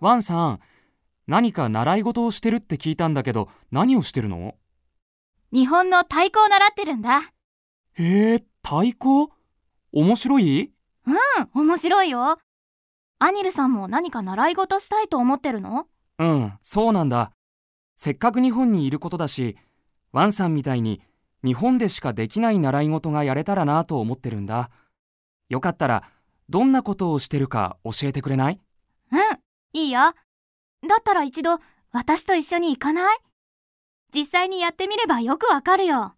ワンさん、何か習い事をしてるって聞いたんだけど、何をしてるの？日本の太鼓を習ってるんだ。へえ、太鼓？面白い？うん、面白いよ。アニルさんも何か習い事したいと思ってるの？うん、そうなんだ。せっかく日本にいることだし、ワンさんみたいに日本でしかできない習い事がやれたらなと思ってるんだ。よかったら、どんなことをしてるか教えてくれない？うん、いいよ。だったら一度、私と一緒に行かない？実際にやってみればよくわかるよ。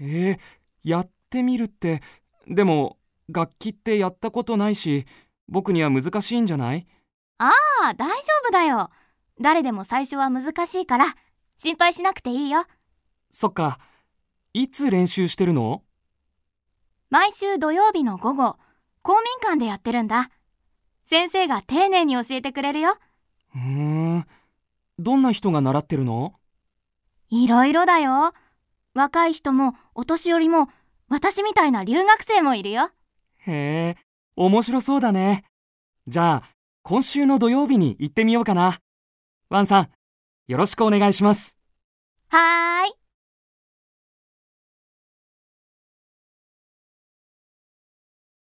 えー、やってみるって、でも、楽器ってやったことないし、僕には難しいんじゃない？ああ、大丈夫だよ。誰でも最初は難しいから、心配しなくていいよ。そっか。いつ練習してるの？毎週土曜日の午後、公民館でやってるんだ。先生が丁寧に教えてくれるよ。うーん。どんな人が習ってるの？いろいろだよ。若い人もお年寄りも私みたいな留学生もいるよ。へえ、面白そうだね。じゃあ、今週の土曜日に行ってみようかな。ワンさん、よろしくお願いします。はーい。